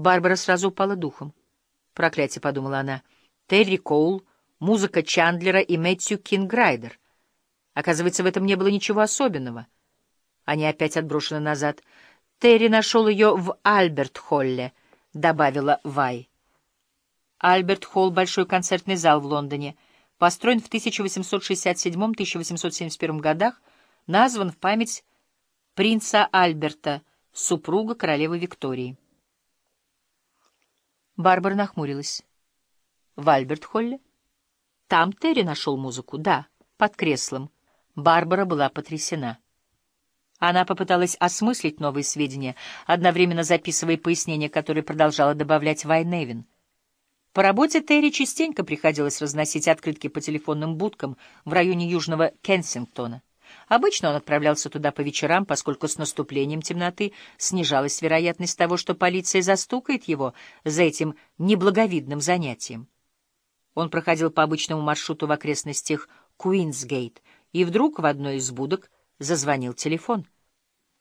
Барбара сразу упала духом. «Проклятие», — подумала она, — «Терри Коул, музыка Чандлера и Мэтью Кинграйдер. Оказывается, в этом не было ничего особенного». Они опять отброшены назад. «Терри нашел ее в Альберт-Холле», — добавила Вай. Альберт-Холл — большой концертный зал в Лондоне, построен в 1867-1871 годах, назван в память принца Альберта, супруга королевы Виктории. Барбара нахмурилась. В Альберт-Холле? Там Терри нашел музыку? Да, под креслом. Барбара была потрясена. Она попыталась осмыслить новые сведения, одновременно записывая пояснения, которые продолжала добавлять Вайневин. По работе Терри частенько приходилось разносить открытки по телефонным будкам в районе Южного Кенсингтона. Обычно он отправлялся туда по вечерам, поскольку с наступлением темноты снижалась вероятность того, что полиция застукает его за этим неблаговидным занятием. Он проходил по обычному маршруту в окрестностях Куинсгейт, и вдруг в одной из будок зазвонил телефон.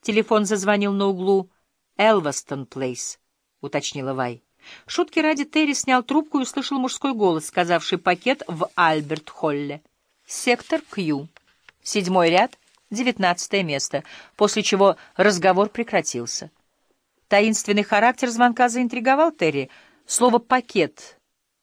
Телефон зазвонил на углу Элвастон Плейс, уточнила Вай. Шутки ради Терри снял трубку и услышал мужской голос, сказавший пакет в Альберт-Холле. Сектор Кью. Седьмой ряд, девятнадцатое место, после чего разговор прекратился. Таинственный характер звонка заинтриговал Терри. Слово «пакет»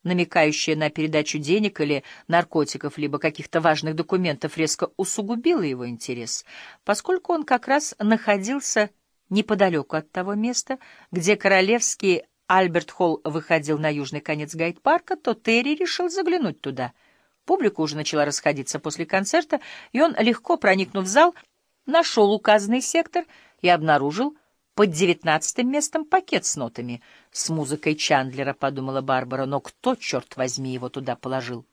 намекающее на передачу денег или наркотиков, либо каких-то важных документов, резко усугубило его интерес, поскольку он как раз находился неподалеку от того места, где королевский Альберт Холл выходил на южный конец гайд-парка, то Терри решил заглянуть туда. Публика уже начала расходиться после концерта, и он, легко проникнув в зал, нашел указанный сектор и обнаружил, под девятнадцатым местом пакет с нотами. С музыкой Чандлера, — подумала Барбара, — но кто, черт возьми, его туда положил?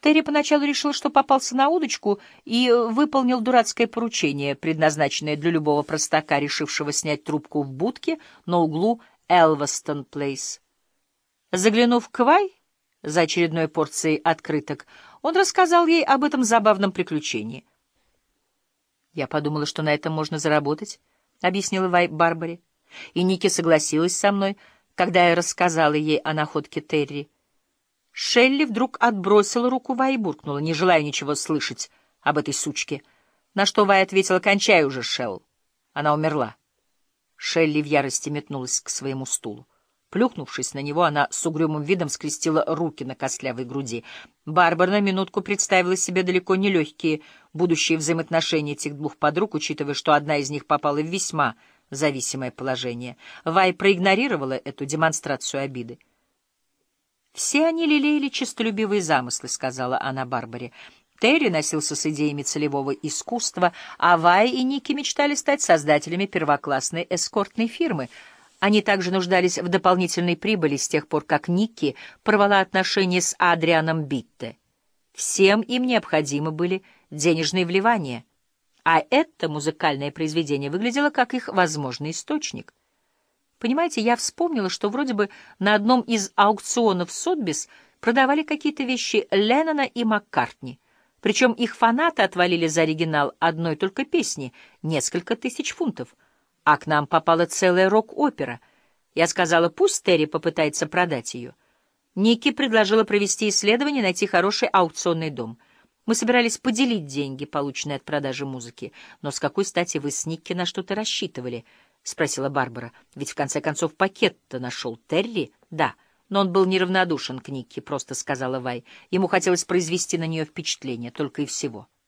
Терри поначалу решил, что попался на удочку и выполнил дурацкое поручение, предназначенное для любого простака, решившего снять трубку в будке на углу Элвастон Плейс. Заглянув к Вай за очередной порцией открыток, он рассказал ей об этом забавном приключении. Я подумала, что на этом можно заработать. — объяснила Вай Барбаре. И Ники согласилась со мной, когда я рассказала ей о находке Терри. Шелли вдруг отбросила руку Вай и буркнула, не желая ничего слышать об этой сучке. На что Вай ответила, кончай уже, Шелл. Она умерла. Шелли в ярости метнулась к своему стулу. Плюхнувшись на него, она с угрюмым видом скрестила руки на костлявой груди. Барбара на минутку представила себе далеко не легкие будущие взаимоотношения этих двух подруг, учитывая, что одна из них попала в весьма зависимое положение. Вай проигнорировала эту демонстрацию обиды. «Все они лелеяли честолюбивые замыслы», — сказала она Барбаре. Терри носился с идеями целевого искусства, а Вай и Ники мечтали стать создателями первоклассной эскортной фирмы — они также нуждались в дополнительной прибыли с тех пор, как Никки порвала отношения с Адрианом Битте. Всем им необходимы были денежные вливания, а это музыкальное произведение выглядело как их возможный источник. Понимаете, я вспомнила, что вроде бы на одном из аукционов Сотбис продавали какие-то вещи Леннона и Маккартни, причем их фанаты отвалили за оригинал одной только песни несколько тысяч фунтов — а к нам попала целая рок-опера. Я сказала, пусть Терри попытается продать ее. Ники предложила провести исследование, найти хороший аукционный дом. Мы собирались поделить деньги, полученные от продажи музыки. Но с какой стати вы с Никки на что-то рассчитывали? — спросила Барбара. — Ведь в конце концов пакет-то нашел Терри? — Да. Но он был неравнодушен к Никки, — просто сказала Вай. Ему хотелось произвести на нее впечатление, только и всего. —